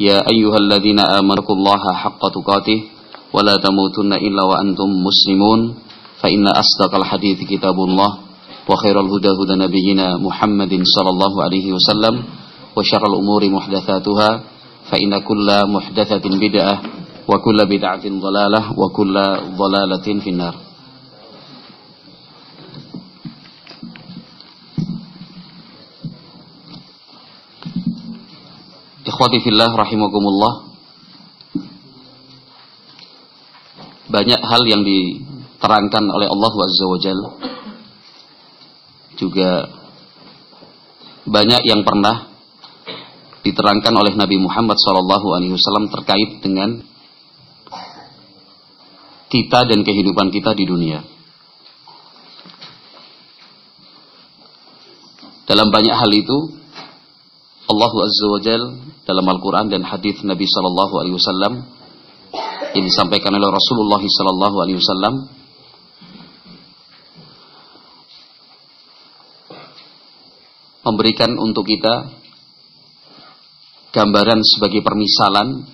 يا أيها الذين آمنوا الله حق تقاته ولا تموتن إلا وأنتم مسلمون فإن أصدق الحديث كتاب الله وخير الهدى هدى نبينا محمد صلى الله عليه وسلم وشر الأمور محدثاتها فإن كل محدثة بدعة وكل بدعة ضلالة وكل ضلالة في النار. Ikhwati fillah rahimakumullah. Banyak hal yang diterangkan oleh Allah Azza wa Jal. Juga banyak yang pernah diterangkan oleh Nabi Muhammad SAW terkait dengan kita dan kehidupan kita di dunia. Dalam banyak hal itu Allah Azza wa Jal dalam Al-Quran dan hadis Nabi Sallallahu Alaihi Wasallam yang disampaikan oleh Rasulullah Sallallahu Alaihi Wasallam memberikan untuk kita gambaran sebagai permisalan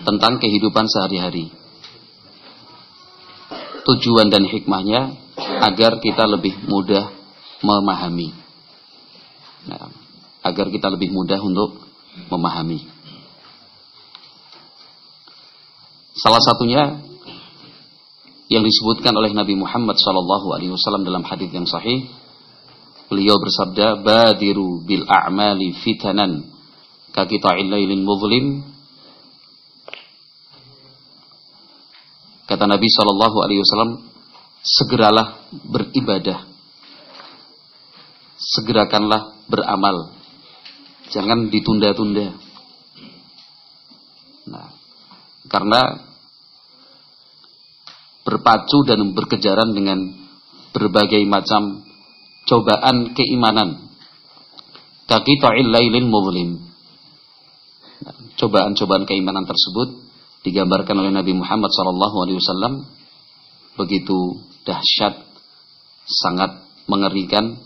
tentang kehidupan sehari-hari. Tujuan dan hikmahnya agar kita lebih mudah memahami. Nah, agar kita lebih mudah untuk memahami. Salah satunya yang disebutkan oleh Nabi Muhammad SAW dalam hadis yang sahih, beliau bersabda, "Badiru bil a'mali fitanan kakita'il lailin muzlim." Kata Nabi SAW, segeralah beribadah, segerakanlah beramal, Jangan ditunda-tunda. Nah, karena berpacu dan berkejaran dengan berbagai macam cobaan keimanan. Kaki ta'il lailin muzlim. Nah, cobaan-cobaan keimanan tersebut digambarkan oleh Nabi Muhammad SAW begitu dahsyat, sangat mengerikan,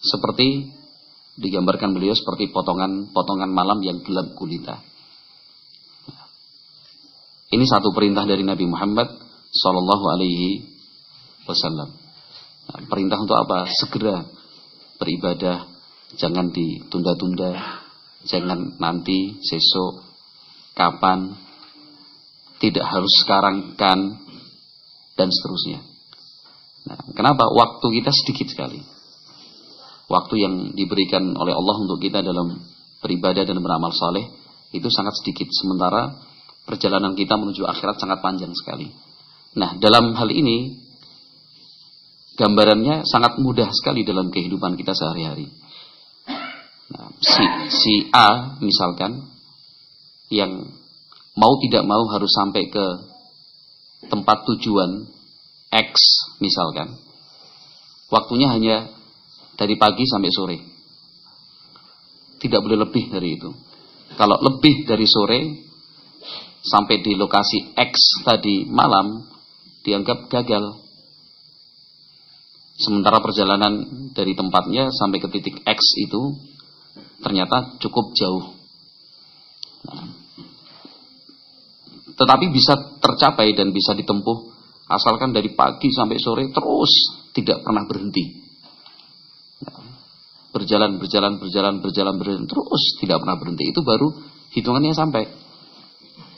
seperti digambarkan beliau seperti potongan-potongan malam yang gelap gulita. Ini satu perintah dari Nabi Muhammad Sallallahu Alaihi Wasallam. Nah, perintah untuk apa? Segera beribadah, jangan ditunda-tunda, jangan nanti, sesok, kapan, tidak harus sekarang kan, dan seterusnya. Nah, kenapa? Waktu kita sedikit sekali waktu yang diberikan oleh Allah untuk kita dalam beribadah dan beramal saleh itu sangat sedikit sementara perjalanan kita menuju akhirat sangat panjang sekali. Nah, dalam hal ini gambarannya sangat mudah sekali dalam kehidupan kita sehari-hari. Nah, si, si A misalkan yang mau tidak mau harus sampai ke tempat tujuan X misalkan. Waktunya hanya dari pagi sampai sore. Tidak boleh lebih dari itu. Kalau lebih dari sore sampai di lokasi X tadi malam dianggap gagal. Sementara perjalanan dari tempatnya sampai ke titik X itu ternyata cukup jauh. Tetapi bisa tercapai dan bisa ditempuh asalkan dari pagi sampai sore terus tidak pernah berhenti berjalan berjalan berjalan berjalan berjalan terus tidak pernah berhenti. Itu baru hitungannya sampai.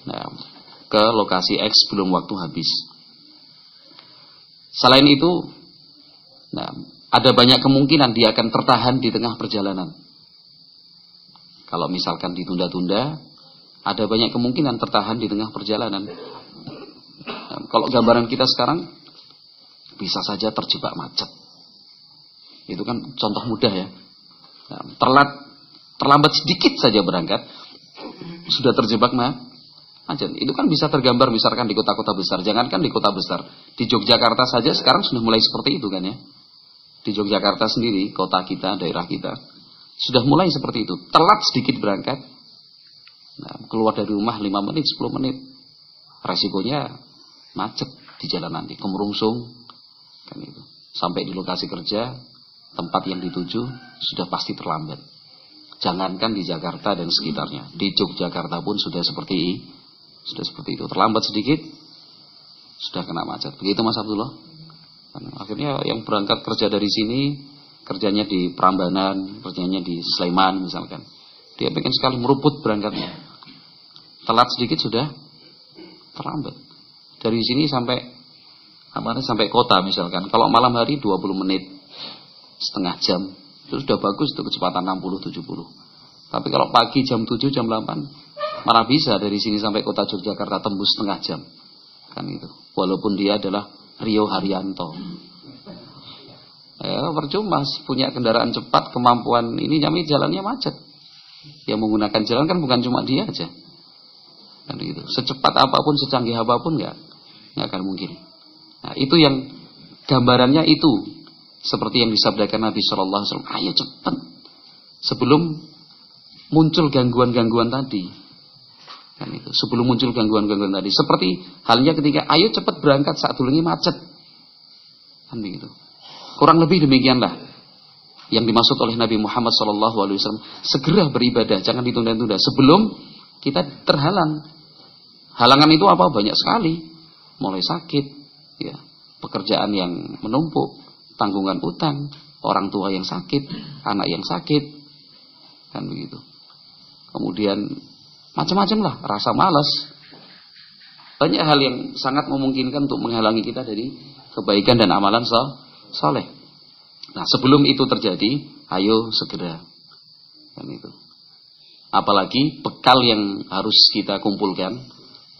Nah, ke lokasi X belum waktu habis. Selain itu nah, ada banyak kemungkinan dia akan tertahan di tengah perjalanan. Kalau misalkan ditunda-tunda ada banyak kemungkinan tertahan di tengah perjalanan. Nah, kalau gambaran kita sekarang bisa saja terjebak macet. Itu kan contoh mudah ya Nah, terlambat, terlambat sedikit saja berangkat, sudah terjebak macet. Itu kan bisa tergambar misalkan di kota-kota besar. Jangankan di kota besar. Di Yogyakarta saja sekarang sudah mulai seperti itu kan ya. Di Yogyakarta sendiri, kota kita, daerah kita. Sudah mulai seperti itu. Telat sedikit berangkat. Nah, keluar dari rumah 5 menit, 10 menit. Resikonya macet di jalan nanti. Kemerungsung. Kan itu. Sampai di lokasi kerja, tempat yang dituju, sudah pasti terlambat. Jangankan di Jakarta dan sekitarnya. Di Yogyakarta pun sudah seperti sudah seperti itu. Terlambat sedikit sudah kena macet. Begitu Mas Abdullah. akhirnya yang berangkat kerja dari sini kerjanya di Prambanan, kerjanya di Sleman misalkan. Dia pengen sekali meruput berangkatnya. Telat sedikit sudah terlambat. Dari sini sampai apa sampai kota misalkan. Kalau malam hari 20 menit setengah jam itu sudah bagus itu kecepatan 60 70. Tapi kalau pagi jam 7 jam 8 mana bisa dari sini sampai kota Yogyakarta tembus setengah jam. Kan itu. Walaupun dia adalah Rio Haryanto. Ya, percuma punya kendaraan cepat, kemampuan ini nyami jalannya macet. Yang menggunakan jalan kan bukan cuma dia aja. Kan itu. Secepat apa pun, secanggih apa pun nggak nggak akan mungkin. Nah, itu yang gambarannya itu seperti yang disabdakan Nabi Shallallahu Alaihi Wasallam, ayo cepat sebelum muncul gangguan-gangguan tadi. Kan itu. Sebelum muncul gangguan-gangguan tadi. Seperti halnya ketika ayo cepat berangkat saat dulu ini macet. Kan begitu. Kurang lebih demikianlah yang dimaksud oleh Nabi Muhammad Wasallam. Segera beribadah, jangan ditunda-tunda. Sebelum kita terhalang. Halangan itu apa? Banyak sekali. Mulai sakit, ya, pekerjaan yang menumpuk, tanggungan utang, orang tua yang sakit, anak yang sakit, kan begitu. Kemudian macam-macam lah, rasa malas. Banyak hal yang sangat memungkinkan untuk menghalangi kita dari kebaikan dan amalan soleh. Nah sebelum itu terjadi, ayo segera. Kan itu. Apalagi bekal yang harus kita kumpulkan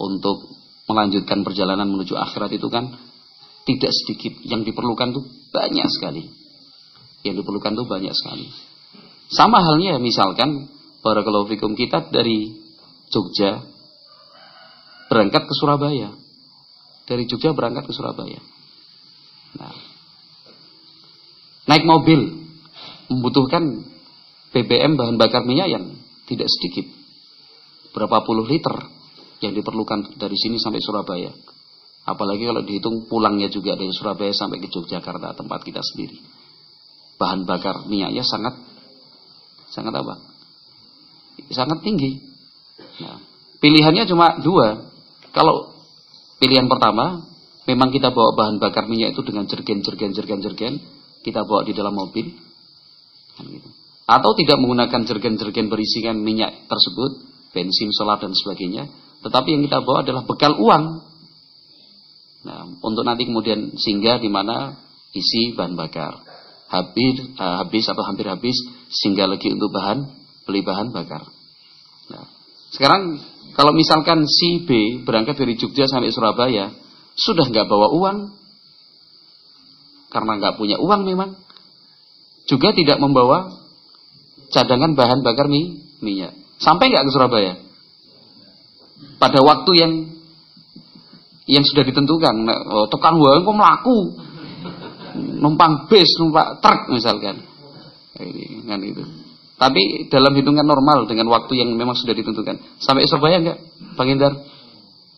untuk melanjutkan perjalanan menuju akhirat itu kan tidak sedikit. Yang diperlukan tuh banyak sekali. Yang diperlukan tuh banyak sekali. Sama halnya misalkan para fikum kita dari Jogja berangkat ke Surabaya. Dari Jogja berangkat ke Surabaya. Nah, naik mobil membutuhkan BBM bahan bakar minyak yang tidak sedikit. Berapa puluh liter yang diperlukan dari sini sampai Surabaya. Apalagi kalau dihitung pulangnya juga dari Surabaya sampai ke Yogyakarta tempat kita sendiri. Bahan bakar minyaknya sangat sangat apa? Sangat tinggi. Nah, pilihannya cuma dua. Kalau pilihan pertama, memang kita bawa bahan bakar minyak itu dengan jergen, jergen, jergen, jergen, kita bawa di dalam mobil. Kan gitu. Atau tidak menggunakan jergen-jergen berisikan minyak tersebut, bensin, solar dan sebagainya. Tetapi yang kita bawa adalah bekal uang Nah, untuk nanti kemudian singgah di mana isi bahan bakar. Habis, uh, habis atau hampir habis, singgah lagi untuk bahan, beli bahan bakar. Nah, sekarang kalau misalkan si B berangkat dari Jogja sampai Surabaya, sudah nggak bawa uang, karena nggak punya uang memang, juga tidak membawa cadangan bahan bakar mie, minyak. Sampai nggak ke Surabaya? Pada waktu yang yang sudah ditentukan. Oh, tekan wae kok melaku. Numpang bis, numpak truk misalkan. Kan itu. Tapi dalam hitungan normal dengan waktu yang memang sudah ditentukan. Sampai Surabaya enggak, Bang Indar?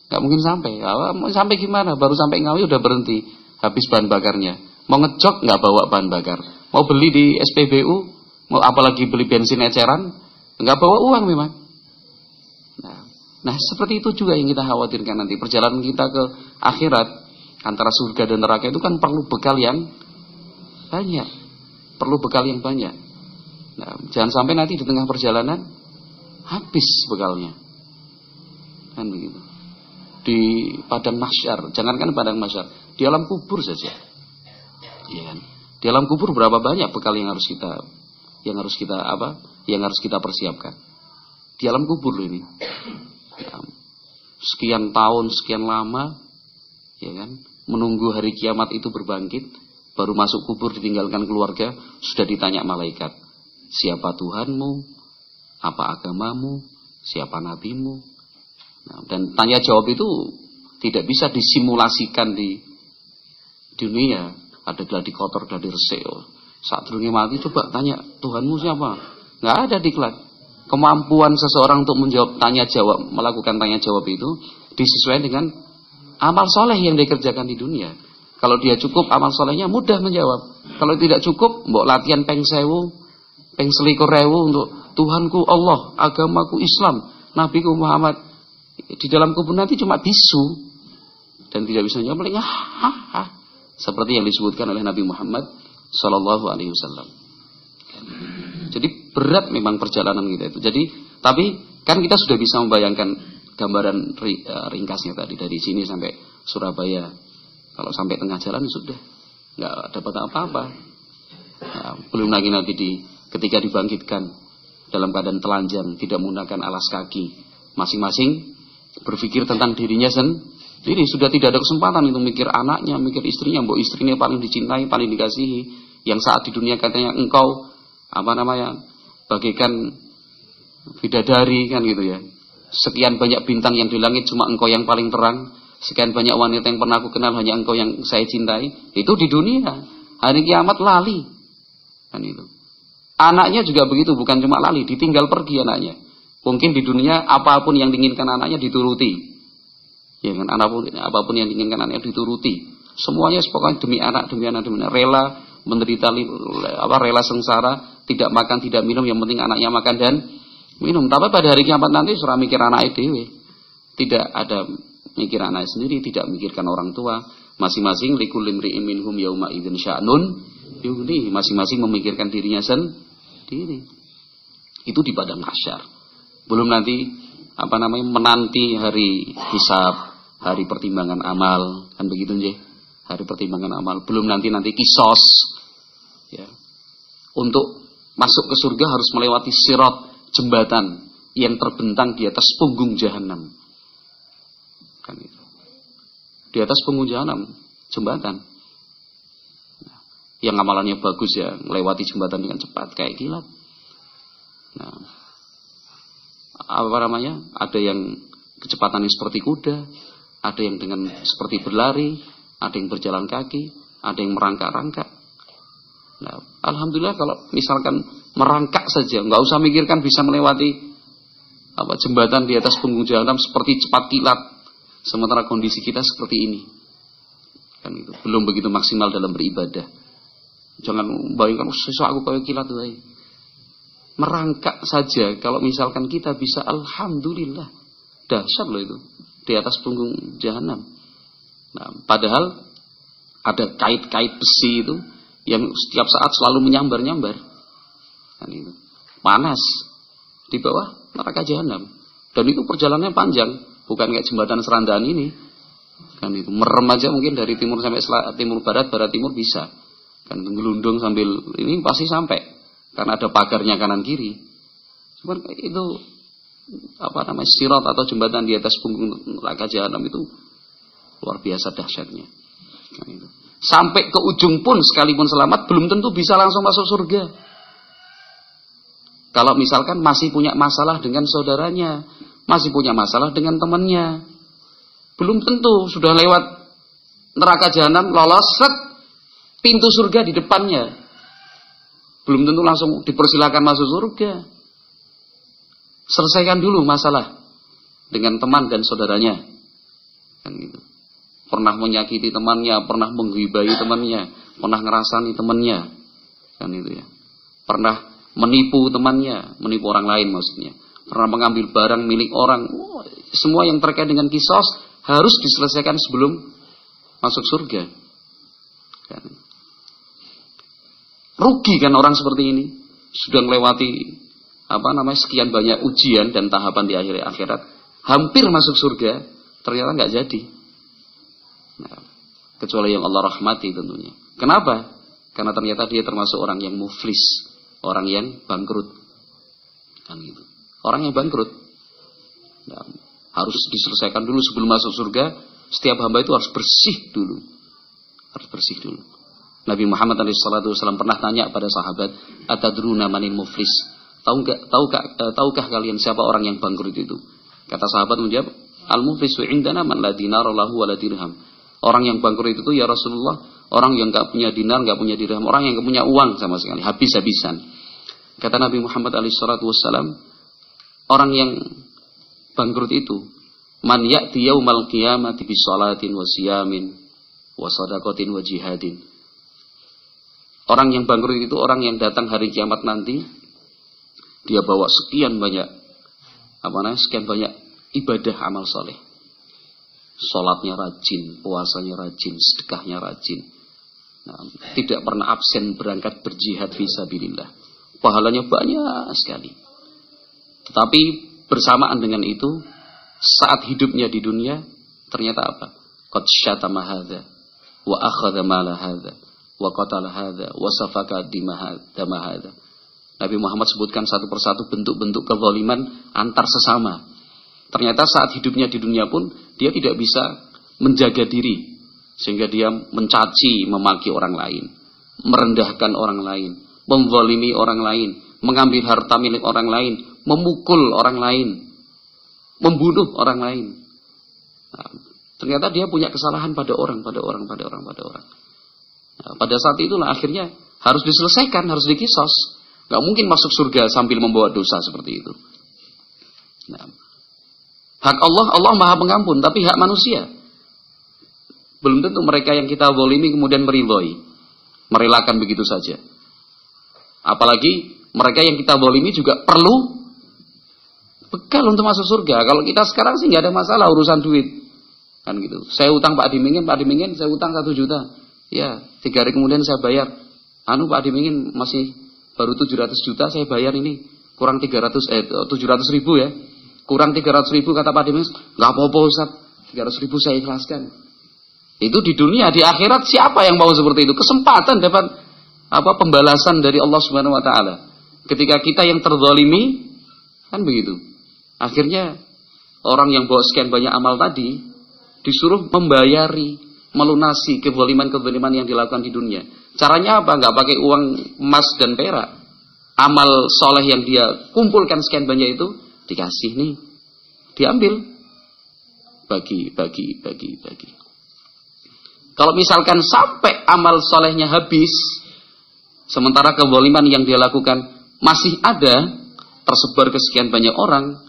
Enggak mungkin sampai. Ya, sampai gimana? Baru sampai Ngawi udah berhenti. Habis bahan bakarnya. Mau ngejok enggak bawa bahan bakar. Mau beli di SPBU, mau apalagi beli bensin eceran, enggak bawa uang memang. Nah seperti itu juga yang kita khawatirkan nanti perjalanan kita ke akhirat antara surga dan neraka itu kan perlu bekal yang banyak, perlu bekal yang banyak. Nah, jangan sampai nanti di tengah perjalanan habis bekalnya, kan begitu. Di padang masyar, jangankan padang masyar, di alam kubur saja, ya kan. Di alam kubur berapa banyak bekal yang harus kita, yang harus kita apa, yang harus kita persiapkan. Di alam kubur loh ini sekian tahun, sekian lama, ya kan, menunggu hari kiamat itu berbangkit, baru masuk kubur ditinggalkan keluarga, sudah ditanya malaikat, siapa Tuhanmu, apa agamamu, siapa nabimu. Nah, dan tanya jawab itu tidak bisa disimulasikan di dunia. Ada gladi kotor, gladi resik. Saat dunia mati coba tanya Tuhanmu siapa? Nggak ada diklat. Kemampuan seseorang untuk menjawab tanya jawab, melakukan tanya jawab itu disesuaikan dengan amal soleh yang dikerjakan di dunia. Kalau dia cukup amal solehnya mudah menjawab. Kalau tidak cukup, mbok latihan peng sewu, peng selikur rewu untuk Tuhanku Allah, agamaku Islam, Nabiku Muhammad. Di dalam kubur nanti cuma bisu dan tidak bisa menjawab paling ah, ah, ah, seperti yang disebutkan oleh Nabi Muhammad Shallallahu Alaihi Wasallam. Jadi berat memang perjalanan kita itu. Jadi tapi kan kita sudah bisa membayangkan gambaran eh, ringkasnya tadi dari sini sampai Surabaya. Kalau sampai tengah jalan sudah nggak dapat apa-apa. Nah, belum lagi nanti di ketika dibangkitkan dalam keadaan telanjang, tidak menggunakan alas kaki, masing-masing berpikir tentang dirinya sendiri sudah tidak ada kesempatan itu mikir anaknya, mikir istrinya, mbok istrinya paling dicintai, paling dikasihi, yang saat di dunia katanya engkau apa namanya bagikan bidadari kan gitu ya. Sekian banyak bintang yang di langit cuma engkau yang paling terang. Sekian banyak wanita yang pernah aku kenal hanya engkau yang saya cintai. Itu di dunia. Hari kiamat lali. Kan itu. Anaknya juga begitu, bukan cuma lali, ditinggal pergi anaknya. Mungkin di dunia apa pun yang diinginkan anaknya dituruti. Ya kan, apa pun, apa pun yang diinginkan anaknya dituruti. Semuanya pokoknya demi anak, demi anak, demi anak. Rela menderita apa rela sengsara, tidak makan, tidak minum, yang penting anaknya makan dan minum. Tapi pada hari kiamat nanti surah mikir anak itu Tidak ada mikir anak sendiri, tidak mikirkan orang tua. Masing-masing likullim ri'im minhum yauma idzin sya'nun. Masing-masing memikirkan dirinya sendiri. Itu di padang kasyar. Belum nanti apa namanya menanti hari hisab, hari pertimbangan amal, kan begitu nggih hari pertimbangan amal. Belum nanti-nanti kisos. Ya. Untuk masuk ke surga harus melewati sirat jembatan yang terbentang di atas punggung jahanam. Kan itu. Di atas punggung jahanam jembatan. Nah, yang amalannya bagus ya melewati jembatan dengan cepat kayak kilat. Nah, apa namanya? Ada yang kecepatannya seperti kuda, ada yang dengan seperti berlari, ada yang berjalan kaki, ada yang merangkak-rangkak. Nah, Alhamdulillah kalau misalkan merangkak saja, nggak usah mikirkan bisa melewati apa jembatan di atas punggung jalan seperti cepat kilat. Sementara kondisi kita seperti ini. Kan itu belum begitu maksimal dalam beribadah. Jangan bayangkan sesuatu aku kayak kilat itu. Merangkak saja kalau misalkan kita bisa alhamdulillah. Dahsyat loh itu di atas punggung jahanam. Nah, padahal ada kait-kait besi itu yang setiap saat selalu menyambar-nyambar. Kan itu. Panas di bawah neraka jahanam. Dan itu perjalanannya panjang, bukan kayak jembatan serandaan ini. Kan itu merem aja mungkin dari timur sampai selatan, timur barat, barat timur bisa. Kan gelundung sambil ini pasti sampai karena ada pagarnya kanan kiri. Cuman itu apa namanya sirat atau jembatan di atas punggung neraka jahanam itu Luar biasa dahsyatnya. Nah, Sampai ke ujung pun sekalipun selamat belum tentu bisa langsung masuk surga. Kalau misalkan masih punya masalah dengan saudaranya, masih punya masalah dengan temannya, belum tentu sudah lewat neraka jahanam lolos set pintu surga di depannya. Belum tentu langsung dipersilakan masuk surga. Selesaikan dulu masalah dengan teman dan saudaranya. Kan gitu pernah menyakiti temannya, pernah menghibai temannya, pernah ngerasani temannya, kan itu ya. Pernah menipu temannya, menipu orang lain maksudnya. Pernah mengambil barang milik orang, semua yang terkait dengan kisos harus diselesaikan sebelum masuk surga. Kan. Rugi kan orang seperti ini sudah melewati apa namanya sekian banyak ujian dan tahapan di akhir akhirat, hampir masuk surga, ternyata nggak jadi. Kecuali yang Allah rahmati tentunya. Kenapa? Karena ternyata dia termasuk orang yang muflis, orang yang bangkrut. Kan gitu. Orang yang bangkrut. Nah, harus diselesaikan dulu sebelum masuk surga. Setiap hamba itu harus bersih dulu. Harus bersih dulu. Nabi Muhammad SAW pernah tanya pada sahabat, Atadruna manil muflis? Tahu enggak tahukah, eh, tahukah kalian siapa orang yang bangkrut itu? Kata sahabat menjawab, Al-muflisu indana man la dinar lahu wa la. Orang yang bangkrut itu ya Rasulullah, orang yang enggak punya dinar, enggak punya dirham, orang yang enggak punya uang sama sekali, habis-habisan. Kata Nabi Muhammad alaihi salatu wassalam, orang yang bangkrut itu man ya'ti yaumal qiyamati bi salatin wa siyamin wa wa jihadin. Orang yang bangkrut itu orang yang datang hari kiamat nanti dia bawa sekian banyak apa namanya sekian banyak ibadah amal soleh. Salatnya rajin, puasanya rajin, sedekahnya rajin. Nah, tidak pernah absen berangkat berjihad visabilillah. Pahalanya banyak sekali. Tetapi bersamaan dengan itu, saat hidupnya di dunia, ternyata apa? Qad syatama hadha, wa akhadha mala hadha, wa qatala hadha, wa safaka dama hadha. Nabi Muhammad sebutkan satu persatu bentuk-bentuk kezaliman antar sesama. Ternyata saat hidupnya di dunia pun dia tidak bisa menjaga diri sehingga dia mencaci, memaki orang lain, merendahkan orang lain, menzalimi orang lain, mengambil harta milik orang lain, memukul orang lain, membunuh orang lain. Nah, ternyata dia punya kesalahan pada orang, pada orang, pada orang, pada orang. Nah, pada saat itulah akhirnya harus diselesaikan, harus dikisos. Gak mungkin masuk surga sambil membawa dosa seperti itu. Nah, hak Allah, Allah maha pengampun, tapi hak manusia. Belum tentu mereka yang kita bolimi kemudian meridhoi. Merelakan begitu saja. Apalagi mereka yang kita bolimi juga perlu bekal untuk masuk surga. Kalau kita sekarang sih nggak ada masalah urusan duit. Kan gitu. Saya utang Pak Dimingin, Pak Dimingin saya utang satu juta. Ya, tiga hari kemudian saya bayar. Anu Pak Dimingin masih baru 700 juta saya bayar ini kurang 300 eh 700 ribu ya kurang 300 ribu kata Pak Demis nggak apa-apa Ustaz. 300 ribu saya ikhlaskan. Itu di dunia di akhirat siapa yang mau seperti itu? Kesempatan dapat apa pembalasan dari Allah Subhanahu Wa Taala. Ketika kita yang terzalimi kan begitu. Akhirnya orang yang bawa sekian banyak amal tadi disuruh membayari melunasi kezaliman-kezaliman yang dilakukan di dunia. Caranya apa? Nggak pakai uang emas dan perak. Amal soleh yang dia kumpulkan sekian banyak itu dikasih nih, diambil, bagi, bagi, bagi, bagi. Kalau misalkan sampai amal solehnya habis, sementara keboliman yang dia lakukan masih ada, tersebar ke sekian banyak orang,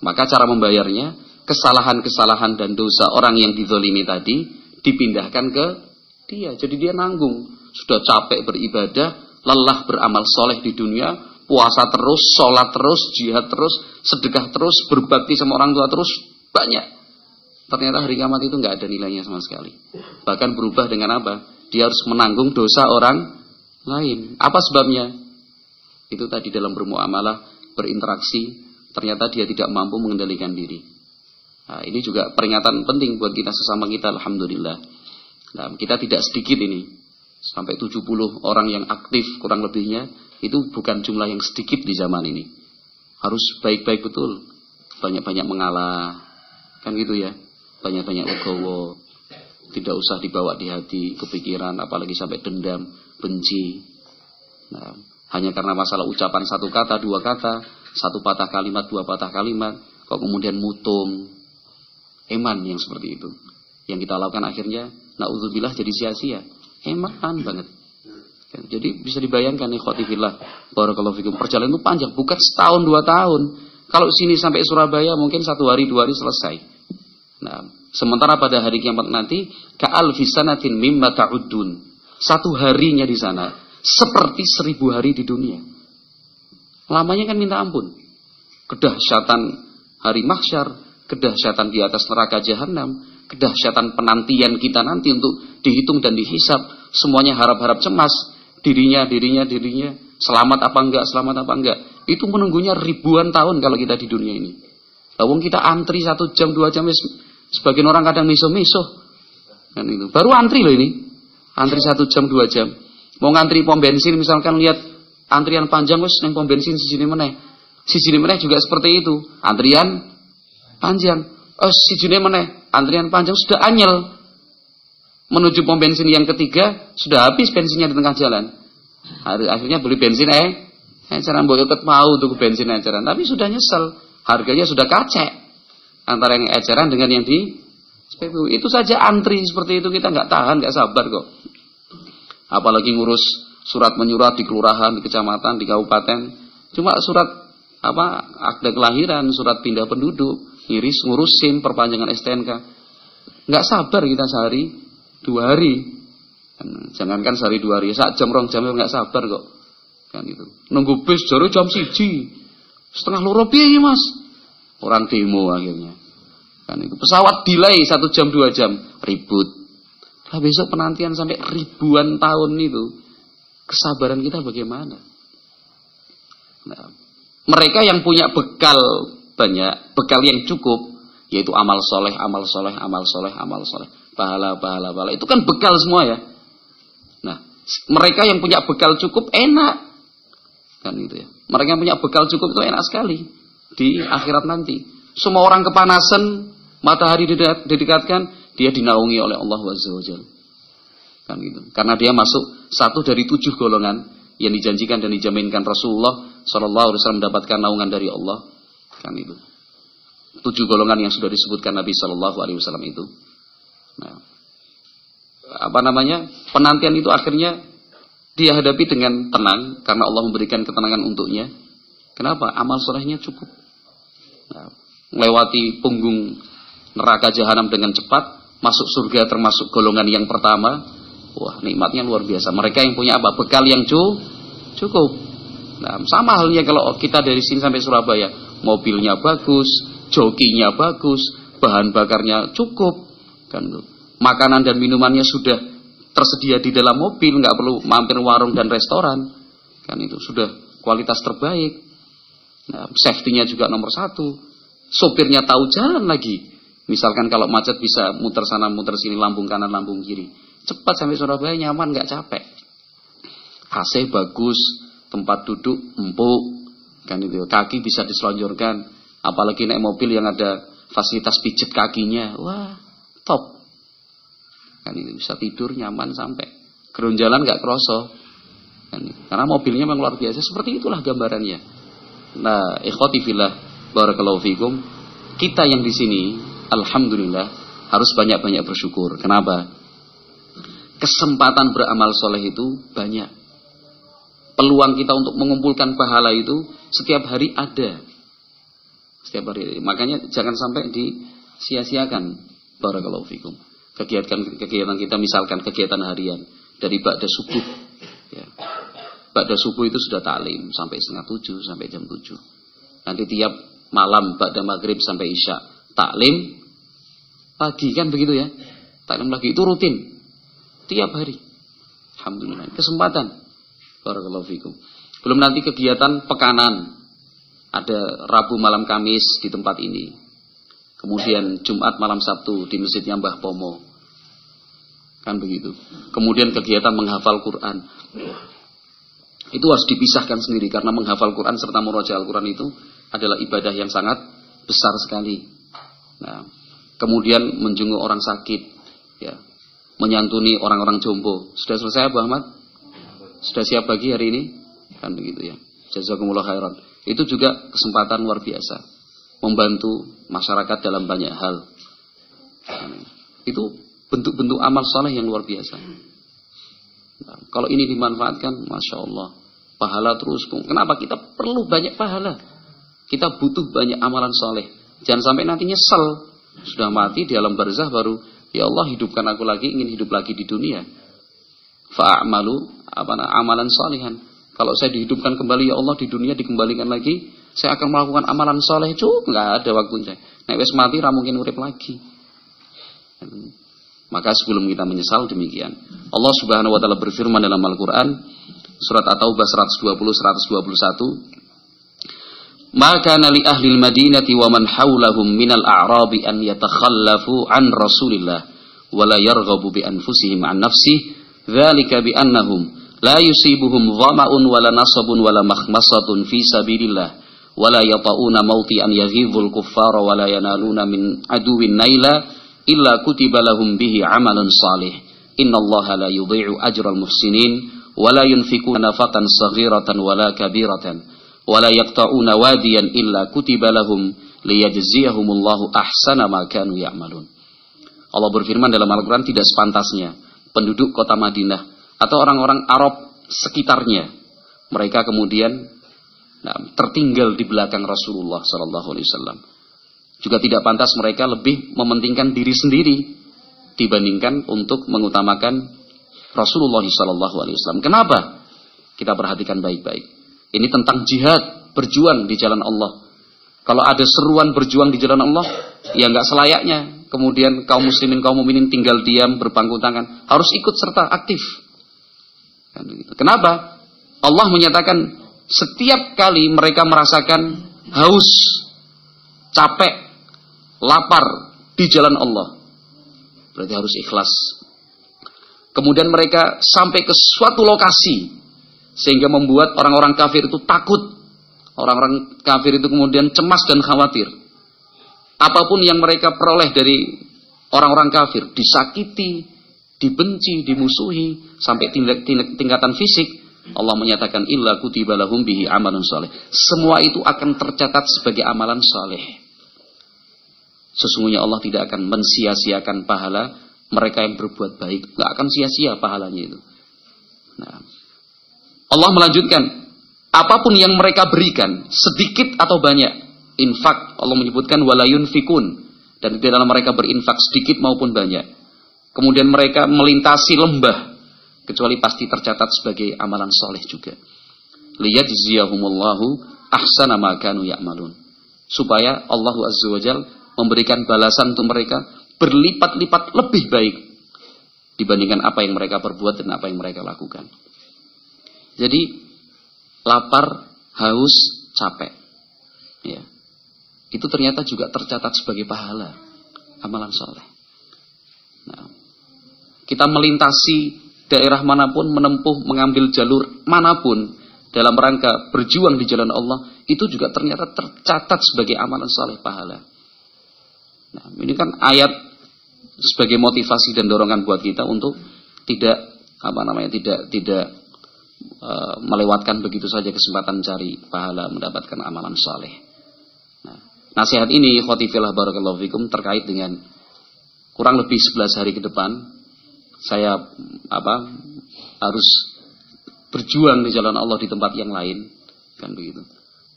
maka cara membayarnya, kesalahan-kesalahan dan dosa orang yang dizolimi tadi, dipindahkan ke dia. Jadi dia nanggung. Sudah capek beribadah, lelah beramal soleh di dunia, puasa terus, sholat terus, jihad terus, sedekah terus, berbakti sama orang tua terus, banyak. Ternyata hari kiamat itu nggak ada nilainya sama sekali. Bahkan berubah dengan apa? Dia harus menanggung dosa orang lain. Apa sebabnya? Itu tadi dalam bermuamalah, berinteraksi, ternyata dia tidak mampu mengendalikan diri. Nah, ini juga peringatan penting buat kita sesama kita, Alhamdulillah. Nah, kita tidak sedikit ini. Sampai 70 orang yang aktif kurang lebihnya itu bukan jumlah yang sedikit di zaman ini. Harus baik-baik betul. Banyak-banyak mengalah. Kan gitu ya. Banyak-banyak legowo. Tidak usah dibawa di hati, kepikiran, apalagi sampai dendam, benci. Nah, hanya karena masalah ucapan satu kata, dua kata, satu patah kalimat, dua patah kalimat, kok kemudian mutung. Eman yang seperti itu. Yang kita lakukan akhirnya Na'udzubillah jadi sia-sia. Eman banget. Jadi bisa dibayangkan nih khotifillah. Barakallahu fikum. Perjalanan itu panjang. Bukan setahun dua tahun. Kalau sini sampai Surabaya mungkin satu hari dua hari selesai. Nah, sementara pada hari kiamat nanti ka'al fisanatin mimma ta'udun. Satu harinya di sana seperti seribu hari di dunia. Lamanya kan minta ampun. Kedahsyatan hari mahsyar, kedahsyatan di atas neraka jahanam, kedahsyatan penantian kita nanti untuk dihitung dan dihisap, semuanya harap-harap cemas, dirinya, dirinya, dirinya, selamat apa enggak, selamat apa enggak. Itu menunggunya ribuan tahun kalau kita di dunia ini. Lawang kita antri satu jam, dua jam, sebagian orang kadang miso-miso. Kan itu. Baru antri loh ini. Antri satu jam, dua jam. Mau ngantri pom bensin misalkan lihat antrian panjang wes neng pom bensin sini mana? Sini mana juga seperti itu. Antrian panjang. Oh, sini mana? antrian panjang sudah anyel. Menuju pom bensin yang ketiga, sudah habis bensinnya di tengah jalan. Akhirnya beli bensin eh Eceran mbok ikut mau tuku bensin eceran, tapi sudah nyesel. Harganya sudah kacek antara yang eceran dengan yang di SPBU. Itu saja antri seperti itu kita nggak tahan, nggak sabar kok. Apalagi ngurus surat menyurat di kelurahan, di kecamatan, di kabupaten. Cuma surat apa akte kelahiran, surat pindah penduduk, iris ngurusin perpanjangan STNK. Nggak sabar kita sehari, dua hari. Jangankan sehari dua hari, saat jam rong jam nggak sabar kok. Kan itu nunggu bis jare jam siji. Setengah loro piye mas? Orang demo akhirnya. Kan itu pesawat delay satu jam dua jam. Ribut. Lah besok penantian sampai ribuan tahun itu kesabaran kita bagaimana? Nah, mereka yang punya bekal banyak bekal yang cukup yaitu amal soleh amal soleh amal soleh amal soleh pahala pahala pahala itu kan bekal semua ya nah mereka yang punya bekal cukup enak Kan gitu ya. Mereka yang punya bekal cukup itu enak sekali di akhirat nanti. Semua orang kepanasan, matahari didekatkan, dia dinaungi oleh Allah Subhanahu Kan gitu. Karena dia masuk satu dari tujuh golongan yang dijanjikan dan dijaminkan Rasulullah Shallallahu Alaihi mendapatkan naungan dari Allah. Kan itu. Tujuh golongan yang sudah disebutkan Nabi Shallallahu Alaihi Wasallam itu. Nah, apa namanya penantian itu akhirnya dia hadapi dengan tenang karena Allah memberikan ketenangan untuknya. Kenapa? Amal solehnya cukup. Nah, melewati punggung neraka jahanam dengan cepat, masuk surga termasuk golongan yang pertama. Wah, nikmatnya luar biasa. Mereka yang punya apa? Bekal yang cukup. Nah, sama halnya kalau kita dari sini sampai Surabaya, mobilnya bagus, jokinya bagus, bahan bakarnya cukup, kan Makanan dan minumannya sudah tersedia di dalam mobil, nggak perlu mampir warung dan restoran. Kan itu sudah kualitas terbaik. Nah, safety-nya juga nomor satu. Sopirnya tahu jalan lagi. Misalkan kalau macet bisa muter sana, muter sini, lambung kanan, lambung kiri. Cepat sampai Surabaya nyaman, nggak capek. AC bagus, tempat duduk empuk, kan itu. Kaki bisa diselonjorkan. Apalagi naik mobil yang ada fasilitas pijet kakinya, wah top. Kan ini bisa tidur nyaman sampai jalan nggak kroso. Kan Karena mobilnya memang luar biasa. Seperti itulah gambarannya. Nah, ikhwati fillah barakallahu. Kita yang di sini alhamdulillah harus banyak-banyak bersyukur. Kenapa? Kesempatan beramal soleh itu banyak. Peluang kita untuk mengumpulkan pahala itu setiap hari ada. Setiap hari. Makanya jangan sampai disia-siakan. Barakallahu fikum. Kegiatan-kegiatan kita misalkan kegiatan harian dari ba'da subuh ya. Ba'da subuh itu sudah taklim sampai setengah tujuh sampai jam tujuh. Nanti tiap malam ba'da maghrib sampai isya taklim pagi kan begitu ya? Taklim lagi itu rutin. Tiap hari. Alhamdulillah kesempatan. Barakallahu fikum. Belum nanti kegiatan pekanan. Ada Rabu malam Kamis di tempat ini kemudian Jumat malam Sabtu di masjidnya Mbah Pomo Kan begitu. Kemudian kegiatan menghafal Quran. Itu harus dipisahkan sendiri karena menghafal Quran serta murojaah Al-Quran itu adalah ibadah yang sangat besar sekali. Nah, kemudian menjenguk orang sakit, ya, menyantuni orang-orang jompo. Sudah selesai Abu Ahmad? Sudah siap bagi hari ini? Kan begitu ya. Jazakumullah khairan. Itu juga kesempatan luar biasa. Membantu masyarakat dalam banyak hal. Itu bentuk-bentuk amal soleh yang luar biasa. Nah, kalau ini dimanfaatkan, masya Allah, pahala terus. Kenapa kita perlu banyak pahala? Kita butuh banyak amalan soleh. Jangan sampai nanti nyesel. Sudah mati di alam barzah baru, ya Allah hidupkan aku lagi, ingin hidup lagi di dunia. Fa'amalu apa amalan solehan. Kalau saya dihidupkan kembali ya Allah di dunia dikembalikan lagi, saya akan melakukan amalan soleh. Cuk, nggak ada waktunya. Nek wes mati, mungkin urip lagi. Maka sebelum kita menyesal demikian. Allah Subhanahu wa taala berfirman dalam Al-Qur'an surat At-Taubah 120 121 Maka nali ahli al-Madinati wa man haulahum minal a'rabi an yatakhallafu an Rasulillah wa la yarghabu bi anfusihim an nafsihi dzalika bi annahum la yusibuhum dhama'un wa la nasabun wa la makhmasatun fi sabilillah ولا يطؤون موطئا يغيظ الكفار ولا ينالون من عدو النيل إلا كتب لهم به عمل صالح إن الله لا يضيع أجر المحسنين ولا ينفقون نفقا صغيرة ولا كبيرة ولا يقطعون واديا إلا كتب لهم ليجزيهم الله أحسن ما كانوا يعملون Allah berfirman dalam Al-Quran tidak sepantasnya penduduk kota Madinah atau orang-orang Arab sekitarnya mereka kemudian nah, tertinggal di belakang Rasulullah Sallallahu Alaihi Wasallam. Juga tidak pantas mereka lebih mementingkan diri sendiri dibandingkan untuk mengutamakan Rasulullah Sallallahu Alaihi Wasallam. Kenapa? Kita perhatikan baik-baik. Ini tentang jihad, berjuang di jalan Allah. Kalau ada seruan berjuang di jalan Allah, ya nggak selayaknya. Kemudian kaum muslimin, kaum mukminin tinggal diam, berpangku tangan. Harus ikut serta aktif. Kan Kenapa? Allah menyatakan setiap kali mereka merasakan haus, capek, lapar di jalan Allah. Berarti harus ikhlas Kemudian mereka sampai ke suatu lokasi sehingga membuat orang-orang kafir itu takut. Orang-orang kafir itu kemudian cemas dan khawatir. Apa pun yang mereka peroleh dari orang-orang kafir, disakiti, dibenci, dimusuhi, sampai tingkatan fisik, Allah menyatakan illa kutiba lahum bihi amalun soleh. Semua itu akan tercatat sebagai amalan soleh. Sesungguhnya Allah tidak akan mensia-siakan pahala mereka yang berbuat baik. Nggak akan sia-sia pahalanya itu. Nah, Allah melanjutkan, apa pun yang mereka berikan, sedikit atau banyak, infak, Allah menyebutkan walayun fikun, dan di dalam mereka berinfak sedikit maupun banyak. Kemudian mereka melintasi lembah, kecuali pasti tercatat sebagai amalan soleh juga. Liyajziyahumullahu ahsana ma kanu ya'malun. Supaya Allah Azza wa memberikan balasan untuk mereka berlipat-lipat lebih baik dibandingkan apa yang mereka perbuat dan apa yang mereka lakukan. Jadi lapar, haus, capek. Ya. Itu ternyata juga tercatat sebagai pahala amalan soleh. Nah, kita melintasi daerah mana pun, menempuh, mengambil jalur mana pun dalam rangka berjuang di jalan Allah, itu juga ternyata tercatat sebagai amalan soleh pahala. Nah, ini kan ayat sebagai motivasi dan dorongan buat kita untuk tidak apa namanya tidak tidak uh, melewatkan begitu saja kesempatan cari pahala mendapatkan amalan saleh. Nah, nasihat ini khotifillah barakallahu fikum terkait dengan kurang lebih 11 hari ke depan saya apa harus berjuang di jalan Allah di tempat yang lain kan begitu.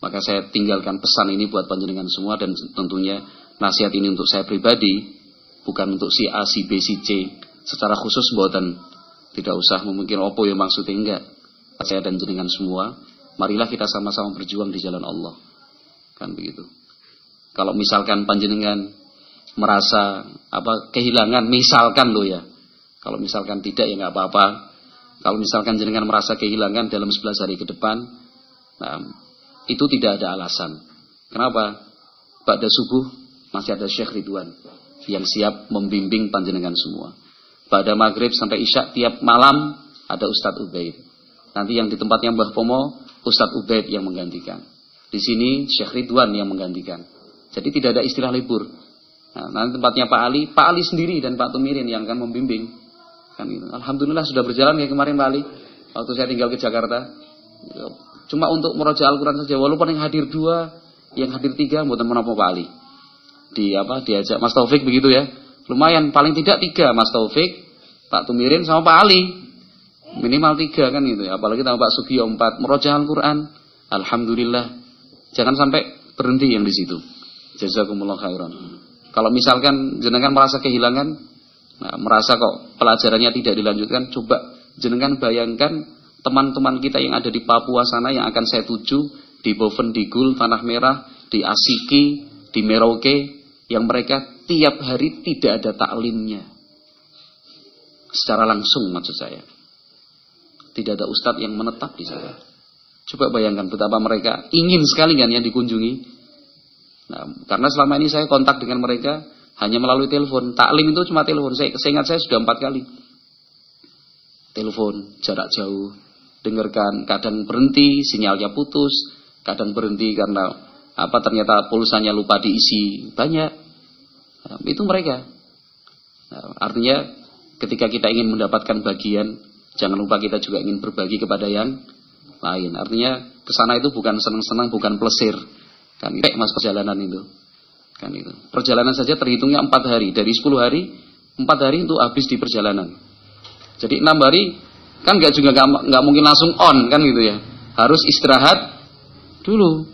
Maka saya tinggalkan pesan ini buat panjenengan semua dan tentunya nasihat ini untuk saya pribadi bukan untuk si A, si B, si C. Secara khusus buatan tidak usah memungkin opo yang maksudnya enggak. Saya dan jenengan semua, marilah kita sama-sama berjuang di jalan Allah. Kan begitu. Kalau misalkan panjenengan merasa apa kehilangan, misalkan lo ya. Kalau misalkan tidak ya nggak apa-apa. Kalau misalkan jenengan merasa kehilangan dalam 11 hari ke depan, nah, itu tidak ada alasan. Kenapa? Pada subuh masih ada Syekh Ridwan yang siap membimbing panjenengan semua. Pada maghrib sampai isya tiap malam ada Ustadz Ubaid. Nanti yang di tempatnya Mbah Pomo, Ustadz Ubaid yang menggantikan. Di sini Syekh Ridwan yang menggantikan. Jadi tidak ada istilah libur. Nah, nanti tempatnya Pak Ali, Pak Ali sendiri dan Pak Tumirin yang akan membimbing. Kan. Alhamdulillah sudah berjalan ya kemarin Pak Ali. Waktu saya tinggal ke Jakarta. Cuma untuk meroja Al-Quran saja. Walaupun yang hadir dua, yang hadir tiga, buatan menapa Pak Ali di apa diajak Mas Taufik begitu ya. Lumayan paling tidak tiga Mas Taufik, Pak Tumirin sama Pak Ali. Minimal tiga kan gitu ya. Apalagi sama Pak Sugio empat. Merojah Al-Quran. Alhamdulillah. Jangan sampai berhenti yang di situ. Jazakumullah khairan. Kalau misalkan jenengan merasa kehilangan, nah, merasa kok pelajarannya tidak dilanjutkan, coba jenengan bayangkan teman-teman kita yang ada di Papua sana yang akan saya tuju di Bovendigul, Tanah Merah, di Asiki, di Merauke, yang mereka tiap hari tidak ada taklimnya. Secara langsung maksud saya. Tidak ada ustadz yang menetap di sana. Coba bayangkan betapa mereka ingin sekali kan yang dikunjungi. Nah, karena selama ini saya kontak dengan mereka hanya melalui telepon. Taklim itu cuma telepon. Saya, ingat saya sudah empat kali. Telepon jarak jauh, dengarkan kadang berhenti, sinyalnya putus, kadang berhenti karena apa ternyata pulsanya lupa diisi banyak Nah, itu mereka. Nah, artinya ketika kita ingin mendapatkan bagian Jangan lupa kita juga ingin berbagi kepada yang lain. Artinya ke sana itu bukan senang-senang, bukan plesir. Kan mas perjalanan itu. Kan itu. Perjalanan saja terhitungnya empat hari. Dari sepuluh hari, empat hari itu habis di perjalanan. Jadi enam hari kan nggak juga nggak mungkin langsung on kan gitu ya. Harus istirahat dulu.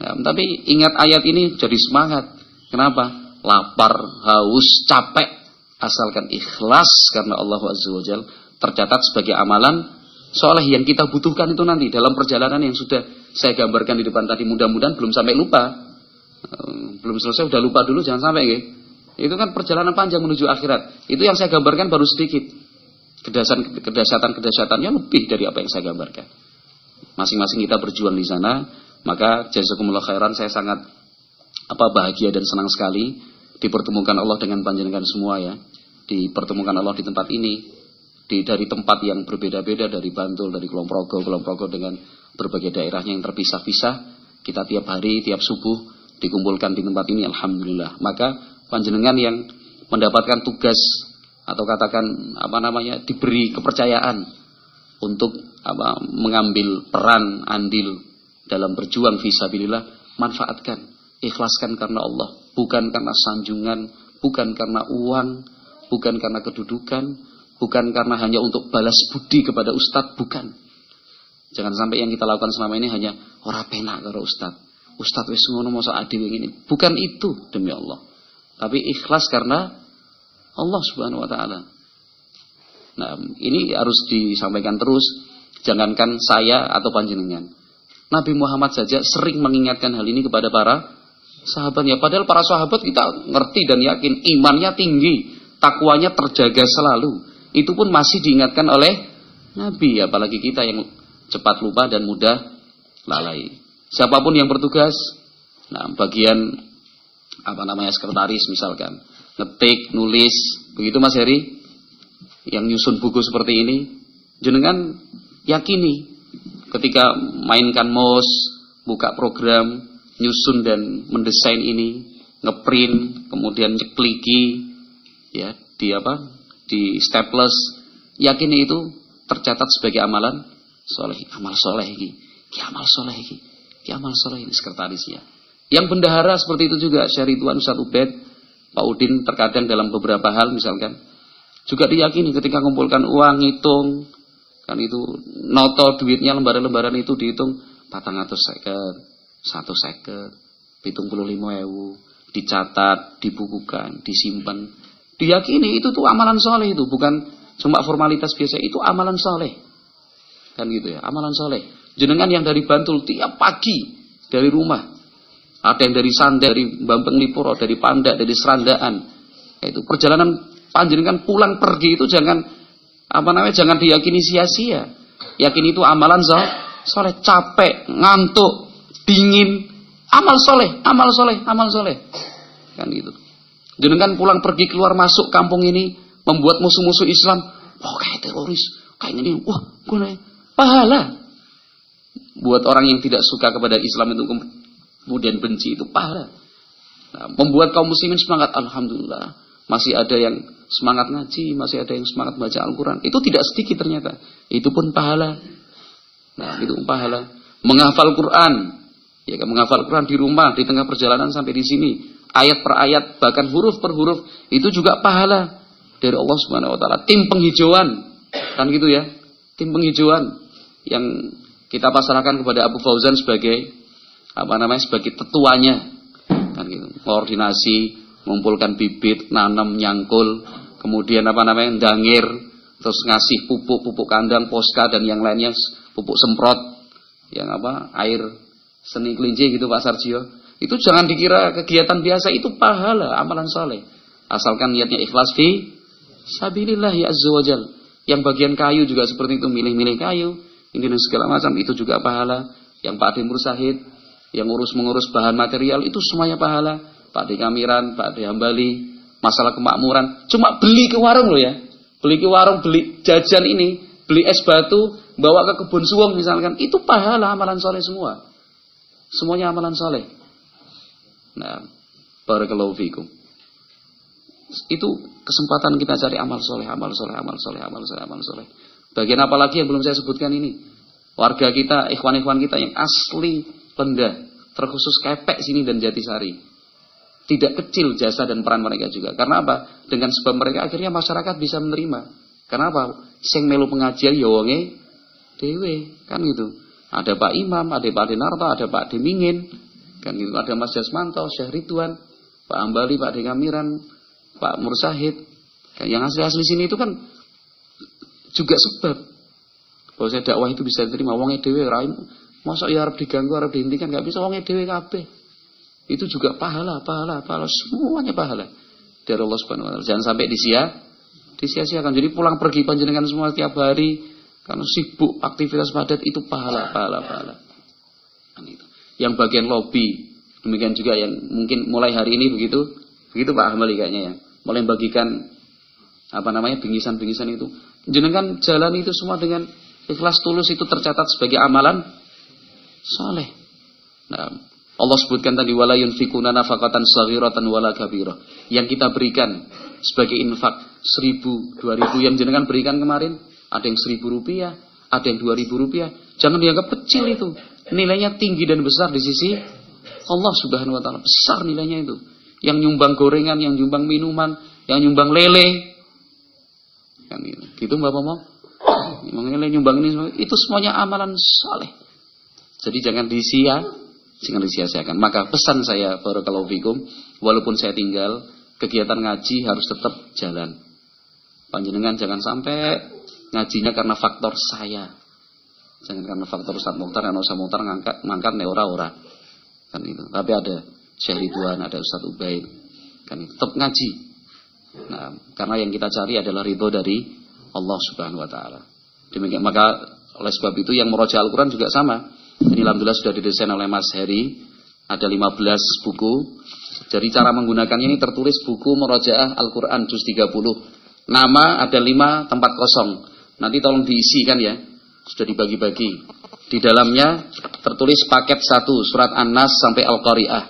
Ya, tapi ingat ayat ini jadi semangat. Kenapa? Lapar, haus, capek. Asalkan ikhlas karena Allah Azza tercatat sebagai amalan soleh yang kita butuhkan itu nanti dalam perjalanan yang sudah saya gambarkan di depan tadi mudah-mudahan belum sampai lupa belum selesai udah lupa dulu jangan sampai ya itu kan perjalanan panjang menuju akhirat. Itu yang saya gambarkan baru sedikit. Kedasatan kedasatan kedasatannya lebih dari apa yang saya gambarkan. Masing-masing kita berjuang di sana maka jazakumullah khairan saya sangat apa bahagia dan senang sekali dipertemukan Allah dengan panjenengan semua ya. Dipertemukan Allah di tempat ini di dari tempat yang berbeda-beda dari Bantul, dari Kulon Progo, Kulon Progo dengan berbagai daerahnya yang terpisah-pisah. Kita tiap hari, tiap subuh dikumpulkan di tempat ini, alhamdulillah. Maka panjenengan yang mendapatkan tugas atau katakan apa namanya diberi kepercayaan untuk apa mengambil peran andil dalam berjuang visabilillah manfaatkan ikhlaskan karena Allah bukan karena sanjungan bukan karena uang bukan karena kedudukan Bukan karena hanya untuk balas budi kepada ustadz, bukan. Jangan sampai yang kita lakukan selama ini hanya ora penak karo ustadz. Ustadz wis ngono masa adil ini. Bukan itu demi Allah. Tapi ikhlas karena Allah Subhanahu wa taala. Nah, ini harus disampaikan terus. Jangankan saya atau panjenengan. Nabi Muhammad saja sering mengingatkan hal ini kepada para sahabatnya. Padahal para sahabat kita ngerti dan yakin imannya tinggi, takwanya terjaga selalu itu pun masih diingatkan oleh Nabi, apalagi kita yang cepat lupa dan mudah lalai. Siapa pun yang bertugas, nah bagian apa namanya sekretaris misalkan, ngetik, nulis, begitu Mas Heri, yang nyusun buku seperti ini, jenengan yakini ketika mainkan mouse, buka program, nyusun dan mendesain ini, ngeprint, kemudian nyekliki, ya di apa di staples yakini itu tercatat sebagai amalan soleh. Amal soleh ini ya amal soleh ini ya amal soleh ini sekretarisnya yang bendahara seperti itu juga Syarituan Ustaz Ubed Pak Udin terkadang dalam beberapa hal misalkan. Juga diyakini ketika mengumpulkan uang hitung kan itu noto duitnya lembaran-lembaran itu dihitung patang atau seket satu seket hitung puluh lima ewu. Dicatat dibukukan disimpan. Diyakini itu tuh amalan soleh itu, bukan cuma formalitas biasa, itu amalan soleh. Kan gitu ya, amalan soleh. Jenengan yang dari Bantul tiap pagi dari rumah. Ada yang dari Sanda, dari Bambang Lipuro, dari Panda, dari Serandaan. Itu perjalanan panjenengan pulang pergi itu jangan apa namanya jangan diyakini sia-sia. Yakin itu amalan soleh, capek, ngantuk, dingin, amal soleh, amal soleh, amal soleh. Kan gitu. Jenengan pulang pergi keluar masuk kampung ini membuat musuh-musuh Islam, oh kayak teroris, kayak ini, wah, gue pahala. Buat orang yang tidak suka kepada Islam itu kemudian benci itu pahala. Nah, membuat kaum muslimin semangat, alhamdulillah. Masih ada yang semangat ngaji, masih ada yang semangat baca Al-Quran. Itu tidak sedikit ternyata. Itu pun pahala. Nah, itu pun pahala. Menghafal Quran. Ya kan, menghafal Quran di rumah, di tengah perjalanan sampai di sini ayat per ayat, bahkan huruf per huruf, itu juga pahala dari Allah Subhanahu wa taala. Tim penghijauan, kan gitu ya. Tim penghijauan yang kita pasrahkan kepada Abu Fauzan sebagai apa namanya? sebagai tetuanya. Kan gitu. Koordinasi, mengumpulkan bibit, nanam, nyangkul, kemudian apa namanya? dangir, terus ngasih pupuk-pupuk kandang, poska dan yang lainnya, pupuk semprot yang apa? air seni kelinci gitu Pak Sarjio itu jangan dikira kegiatan biasa, itu pahala, amalan soleh. Asalkan niatnya ikhlas fi sabilillah ya azza wajal. Yang bagian kayu juga seperti itu, milih-milih kayu, ini dan segala macam, itu juga pahala. Yang Pak Adi Mursahid, yang urus-mengurus bahan material, itu semuanya pahala. Pak Adi Kamiran, Pak Adi Hambali, masalah kemakmuran. Cuma beli ke warung loh ya. Beli ke warung, beli jajan ini, beli es batu, bawa ke kebun suwong misalkan. Itu pahala amalan soleh semua. Semuanya amalan soleh. Nah, barakallahu. Itu kesempatan kita cari amal soleh, amal soleh, amal soleh, amal soleh, amal soleh. Bagian apa lagi yang belum saya sebutkan ini? Warga kita, ikhwan-ikhwan kita yang asli rendah, terkhusus kepek sini dan Jatisari. Tidak kecil jasa dan peran mereka juga. Karena apa? Dengan sebab mereka akhirnya masyarakat bisa menerima. Karena apa? Sing melu pengajian ya wonge dewe, kan gitu. Ada Pak Imam, ada Pak Denarto, ada Pak Demingin, kan gitu. Ada Mas Jasmanto, Syekh Ridwan, Pak Ambali, Pak Dengamiran, Pak Mursahid. Kan yang asli-asli sini itu kan juga sebab bahwa saya dakwah itu bisa diterima wong dhewe ora masa ya arep diganggu arep dihentikan nggak bisa wong dhewe kabeh. Itu juga pahala, pahala, pahala semuanya pahala dari Allah Subhanahu wa taala. Jangan sampai disia disia-siakan. Jadi pulang pergi panjenengan semua tiap hari karena sibuk aktivitas padat itu pahala, pahala, pahala. Kan. Yang bagian lobby demikian juga yang mungkin mulai hari ini begitu begitu Pak Ahmad kayaknya ya mulai bagikan apa namanya bingkisan-bingkisan itu jenengan jalan itu semua dengan ikhlas tulus itu tercatat sebagai amalan soleh. Nah, Allah sebutkan tadi wala yunfikuna nafaqatan saghiratan wala kabirah. Yang kita berikan sebagai infak seribu, dua ribu yang jenengan berikan kemarin, ada yang seribu rupiah, ada yang dua ribu rupiah. Jangan dianggap kecil itu. Nilainya tinggi dan besar di sisi Allah Subhanahu wa taala. Besar nilainya itu. Yang nyumbang gorengan, yang nyumbang minuman, yang nyumbang lele, Kan gitu. Mbak Pomo? Mengenai nyumbang ini itu semuanya amalan soleh. Jadi jangan disia, jangan disia-siakan. Maka pesan saya barakallahu fikum, walaupun saya tinggal, kegiatan ngaji harus tetap jalan. Panjenengan jangan sampai ngajinya karena faktor saya. Jangan karena faktor Ustaz Mukhtar, karena Ustaz Mukhtar ngangkat, ngangkat ne ora-ora. Kan itu. Tapi ada Syekh Ridwan, ada Ustaz Ubaid. Kan itu. Tetap ngaji. Nah, karena yang kita cari adalah ridho dari Allah Subhanahu wa taala. Demikian maka oleh sebab itu yang meroja Al-Qur'an juga sama. Ini alhamdulillah sudah didesain oleh Mas Heri. Ada 15 buku. Jadi cara menggunakannya ini tertulis buku Merojaah Al-Qur'an juz 30. Nama ada 5 tempat kosong. Nanti tolong diisikan ya. Sudah dibagi-bagi. Di dalamnya tertulis paket 1 surat An-Nas sampai Al-Qari'ah.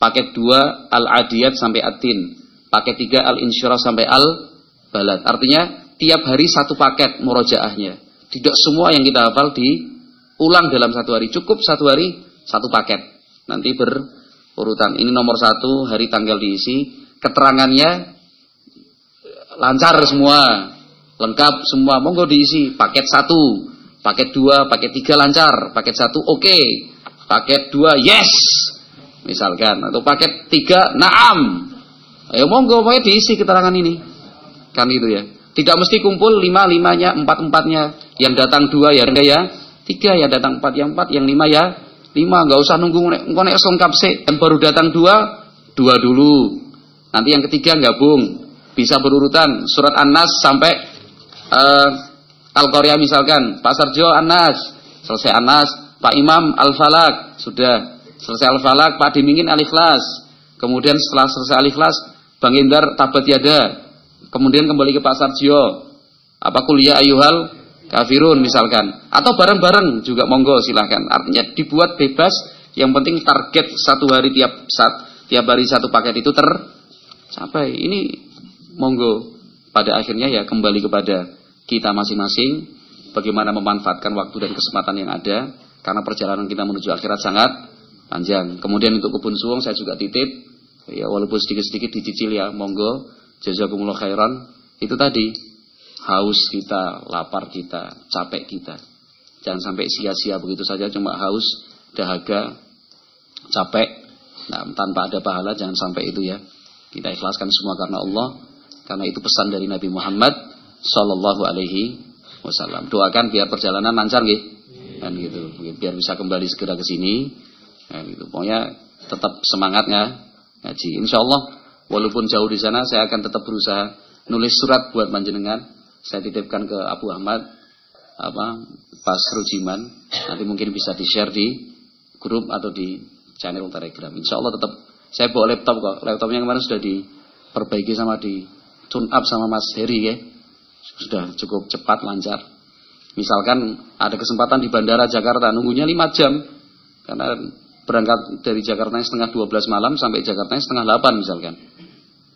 Paket 2 Al-Adiyat sampai At-Tin Paket tiga al-insyirah sampai al-balad. Artinya tiap hari satu paket murojaahnya. Tidak semua yang kita hafal diulang dalam satu hari. Cukup satu hari satu paket. Nanti berurutan. Ini nomor satu hari tanggal diisi. Keterangannya lancar semua. Lengkap semua. Monggo diisi. Paket satu. Paket dua, paket tiga lancar. Paket satu oke. Okay. Paket dua yes. Misalkan. Atau paket tiga naam. Ayo monggo pokoknya diisi keterangan ini. Kan itu ya. Tidak mesti kumpul lima limanya, empat empatnya. Yang datang dua ya enggak ya. Tiga ya datang empat yang empat, yang lima ya lima. Enggak usah nunggu engkau nek lengkap sih. Yang baru datang dua, dua dulu. Nanti yang ketiga gabung. Bisa berurutan. Surat An-Nas sampai uh, Al-Qari'ah misalkan. Pak Sarjo An-Nas. Selesai An-Nas. Pak Imam Al-Falak. Sudah. Selesai Al-Falak. Pak Dimingin Al-Ikhlas. Kemudian setelah selesai Al-Ikhlas Bang Indar tabat yada. Kemudian kembali ke Pak Sarjo. Apa kuliah ayuhal kafirun misalkan. Atau bareng-bareng juga monggo silahkan. Artinya dibuat bebas. Yang penting target satu hari tiap saat tiap hari satu paket itu tercapai. Ini monggo pada akhirnya ya kembali kepada kita masing-masing bagaimana memanfaatkan waktu dan kesempatan yang ada karena perjalanan kita menuju akhirat sangat panjang. Kemudian untuk kebun suwung saya juga titip Ya walaupun sedikit-sedikit dicicil ya, monggo. Jazakumullah khairan. Itu tadi haus kita, lapar kita, capek kita. Jangan sampai sia-sia begitu saja cuma haus, dahaga, capek. Nah, tanpa ada pahala jangan sampai itu ya. Kita ikhlaskan semua karena Allah, karena itu pesan dari Nabi Muhammad sallallahu alaihi wasallam. Doakan biar perjalanan lancar nggih. Kan gitu. Biar bisa kembali segera ke sini. Kan gitu. Pokoknya tetap semangatnya ngaji. Insya Allah walaupun jauh di sana saya akan tetap berusaha nulis surat buat panjenengan. Saya titipkan ke Abu Ahmad apa Pas Rujiman. Nanti mungkin bisa di share di grup atau di channel Telegram. Insya Allah tetap saya bawa laptop kok. Laptopnya kemarin sudah diperbaiki sama di tune up sama Mas Heri ya. Sudah cukup cepat lancar. Misalkan ada kesempatan di Bandara Jakarta nunggunya 5 jam karena berangkat dari Jakarta setengah 12 malam sampai Jakarta setengah 8 misalkan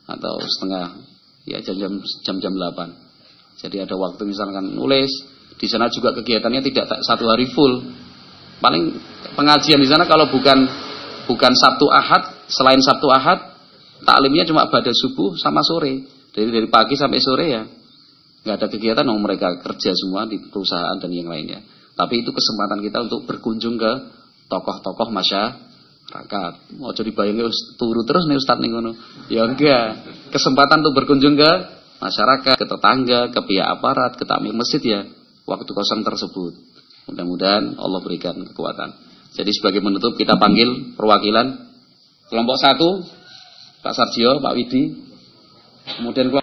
atau setengah ya jam-jam jam-jam 8 jadi ada waktu misalkan nulis Di sana juga kegiatannya tidak satu hari full. Paling pengajian di sana kalau bukan bukan Sabtu Ahad, selain Sabtu Ahad, taklimnya cuma pada subuh sama sore. Jadi dari pagi sampai sore ya nggak ada kegiatan, oh mereka kerja semua di perusahaan dan yang lainnya. Tapi itu kesempatan kita untuk berkunjung ke tokoh-tokoh masyarakat. Mau jadi bayangnya turu terus nih Ustadz nih ngono. Ya enggak. Kesempatan untuk berkunjung ke masyarakat, ke tetangga, ke pihak aparat, ke takmir masjid ya. Waktu kosong tersebut. Mudah-mudahan Allah berikan kekuatan. Jadi sebagai menutup kita panggil perwakilan kelompok satu Pak Sarjio, Pak Widi. Kemudian